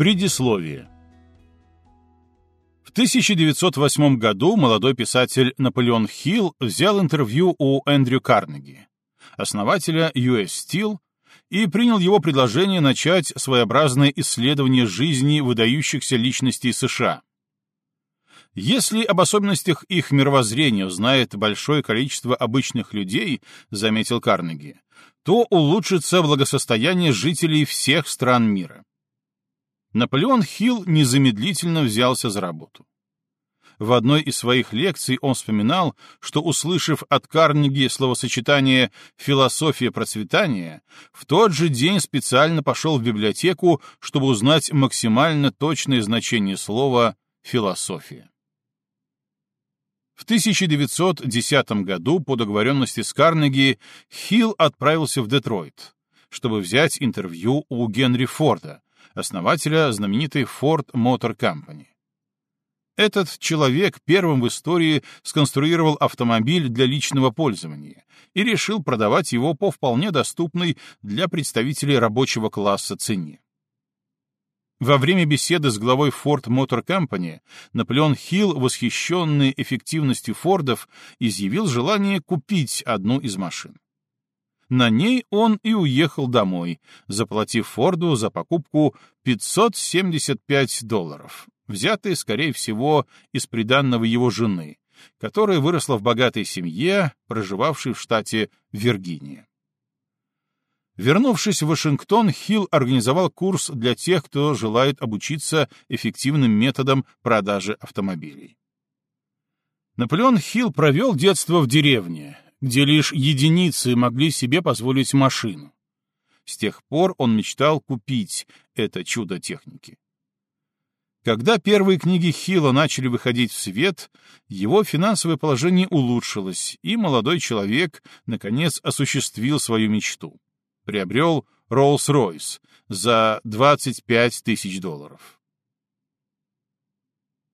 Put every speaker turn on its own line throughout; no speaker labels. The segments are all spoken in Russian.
Предисловие. В 1908 году молодой писатель Наполеон Хилл взял интервью у Эндрю Карнеги, основателя US Steel, и принял его предложение начать своеобразное исследование жизни выдающихся личностей США. Если об особенностях их мировоззрения узнает большое количество обычных людей, заметил Карнеги, то улучшится благосостояние жителей всех стран мира. Наполеон Хилл незамедлительно взялся за работу. В одной из своих лекций он вспоминал, что, услышав от Карнеги словосочетание «философия процветания», в тот же день специально пошел в библиотеку, чтобы узнать максимально точное значение слова «философия». В 1910 году по договоренности с Карнеги Хилл отправился в Детройт, чтобы взять интервью у Генри Форда, основателя знаменитой Ford Motor Company. Этот человек первым в истории сконструировал автомобиль для личного пользования и решил продавать его по вполне доступной для представителей рабочего класса цене. Во время беседы с главой Ford Motor Company Наполеон Хилл, восхищенный эффективностью Фордов, изъявил желание купить одну из машин. На ней он и уехал домой, заплатив Форду за покупку 575 долларов, взятые, скорее всего, из приданного его жены, которая выросла в богатой семье, проживавшей в штате Виргиния. Вернувшись в Вашингтон, Хилл организовал курс для тех, кто желает обучиться эффективным методам продажи автомобилей. Наполеон Хилл провел детство в деревне, где лишь единицы могли себе позволить машину. С тех пор он мечтал купить это чудо техники. Когда первые книги Хилла начали выходить в свет, его финансовое положение улучшилось, и молодой человек, наконец, осуществил свою мечту. Приобрел Rolls-Royce за 25 тысяч долларов.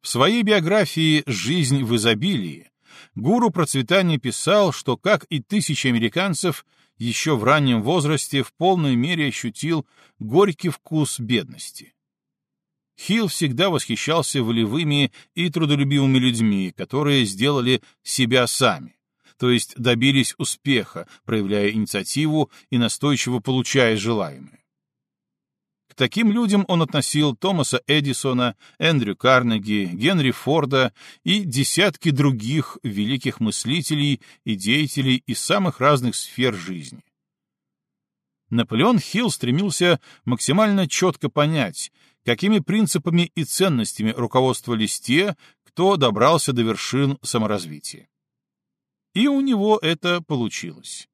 В своей биографии «Жизнь в изобилии» Гуру процветания писал, что, как и тысячи американцев, еще в раннем возрасте в полной мере ощутил горький вкус бедности. Хилл всегда восхищался волевыми и трудолюбивыми людьми, которые сделали себя сами, то есть добились успеха, проявляя инициативу и настойчиво получая желаемое таким людям он относил Томаса Эдисона, Эндрю Карнеги, Генри Форда и десятки других великих мыслителей и деятелей из самых разных сфер жизни. Наполеон Хилл стремился максимально четко понять, какими принципами и ценностями руководствовались те, кто добрался до вершин саморазвития. И у него это получилось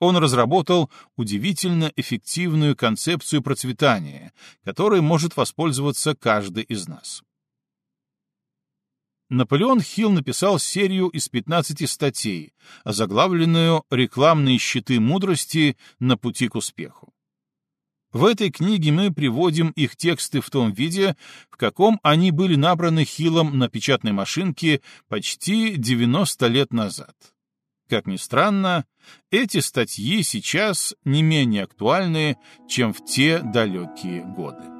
он разработал удивительно эффективную концепцию процветания, которой может воспользоваться каждый из нас. Наполеон Хилл написал серию из 15 статей, озаглавленную «Рекламные щиты мудрости на пути к успеху». В этой книге мы приводим их тексты в том виде, в каком они были набраны Хиллом на печатной машинке почти 90 лет назад. Как ни странно, эти статьи сейчас не менее актуальны, чем в те далекие годы.